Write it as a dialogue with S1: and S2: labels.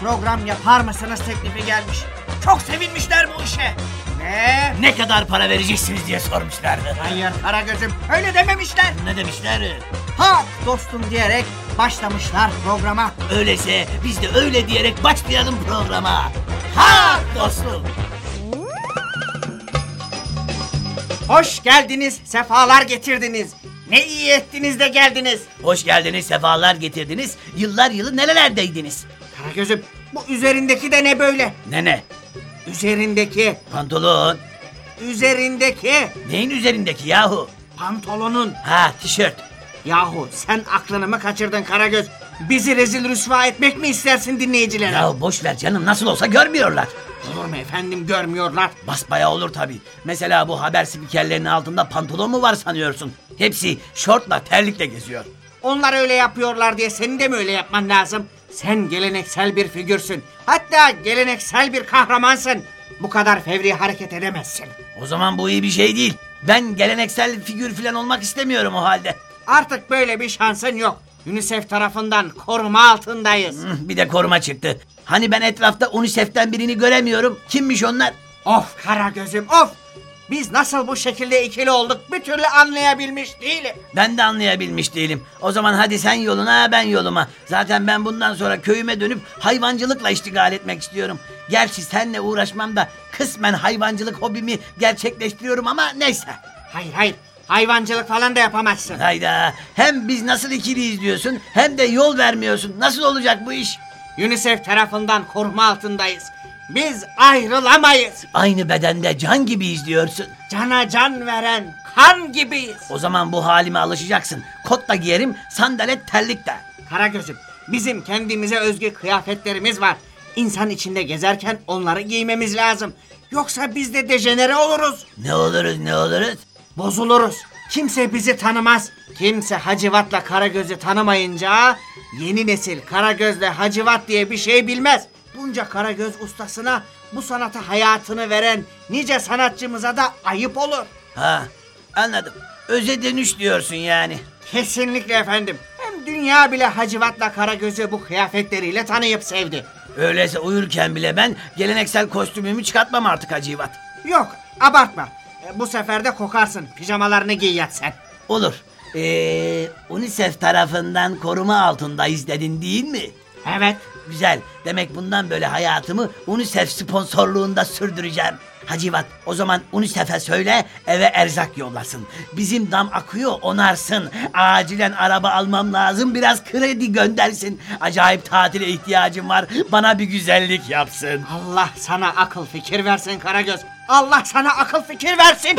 S1: program yapar mısınız teklifi gelmiş. Çok sevinmişler bu işe. Ve
S2: Ne kadar para vereceksiniz diye sormuşlardı.
S1: hayır Karagöz'üm öyle dememişler.
S2: Ne demişler?
S1: Ha dostum diyerek başlamışlar programa.
S2: Öyleyse biz de öyle diyerek başlayalım programa. Ha dostum.
S1: Hoş geldiniz, sefalar getirdiniz. Ne iyi ettiniz de geldiniz.
S2: Hoş geldiniz, sefalar getirdiniz. Yıllar yılı nerelerdeydiniz?
S1: Karagöz'üm bu üzerindeki de ne böyle?
S2: Ne ne?
S1: Üzerindeki,
S2: Pantolon.
S1: üzerindeki
S2: Neyin üzerindeki yahu?
S1: pantolonun.
S2: Ha tişört.
S1: Yahu sen aklını mı kaçırdın Karagöz? Bizi rezil rüsva etmek mi istersin dinleyicilere?
S2: Ya boş ver canım nasıl olsa görmüyorlar.
S1: Olur mu efendim görmüyorlar.
S2: Basbaya olur tabii. Mesela bu haber spikerlerinin altında pantolon mu var sanıyorsun? Hepsi şortla terlikle geziyor.
S1: Onlar öyle yapıyorlar diye senin de mi öyle yapman lazım? Sen geleneksel bir figürsün. Hatta geleneksel bir kahramansın. Bu kadar fevri hareket edemezsin.
S2: O zaman bu iyi bir şey değil. Ben geleneksel figür falan olmak istemiyorum o halde.
S1: Artık böyle bir şansın yok. UNICEF tarafından koruma altındayız.
S2: Bir de koruma çıktı. Hani ben etrafta UNICEF'ten birini göremiyorum. Kimmiş onlar?
S1: Of kara gözüm of. Biz nasıl bu şekilde ikili olduk bir türlü anlayabilmiş değilim.
S2: Ben de anlayabilmiş değilim. O zaman hadi sen yoluna ben yoluma. Zaten ben bundan sonra köyüme dönüp hayvancılıkla iştigal etmek istiyorum. Gerçi seninle uğraşmam da kısmen hayvancılık hobimi gerçekleştiriyorum ama neyse.
S1: Hayır hayır hayvancılık falan da yapamazsın.
S2: Hayda hem biz nasıl ikiliyiz diyorsun hem de yol vermiyorsun. Nasıl olacak bu iş?
S1: UNICEF tarafından koruma altındayız. Biz ayrılamayız.
S2: Aynı bedende can gibi izliyorsun.
S1: Cana can veren kan gibiyiz.
S2: O zaman bu halime alışacaksın. Kot da giyerim, sandalet terlik de.
S1: Karagöz'üm bizim kendimize özgü kıyafetlerimiz var. İnsan içinde gezerken onları giymemiz lazım. Yoksa biz de dejenere oluruz.
S2: Ne oluruz ne oluruz?
S1: Bozuluruz. Kimse bizi tanımaz. Kimse Hacivat'la Karagöz'ü tanımayınca yeni nesil Karagöz'le Hacivat diye bir şey bilmez. Bunca Karagöz ustasına bu sanata hayatını veren nice sanatçımıza da ayıp olur.
S2: Ha anladım. Öze dönüş diyorsun yani.
S1: Kesinlikle efendim. Hem dünya bile Hacivat'la Karagöz'ü bu kıyafetleriyle tanıyıp sevdi.
S2: Öyleyse uyurken bile ben geleneksel kostümümü çıkartmam artık Hacivat.
S1: Yok abartma. E, Bu sefer de kokarsın. Pijamalarını giy yat sen.
S2: Olur. Ee, UNICEF tarafından koruma altındayız dedin değil mi?
S1: Evet.
S2: Güzel. Demek bundan böyle hayatımı UNICEF sponsorluğunda sürdüreceğim. Hacivat o zaman UNICEF'e söyle eve erzak yollasın. Bizim dam akıyor onarsın. Acilen araba almam lazım biraz kredi göndersin. Acayip tatile ihtiyacım var bana bir güzellik yapsın.
S1: Allah sana akıl fikir versin Karagöz. Allah sana akıl fikir versin.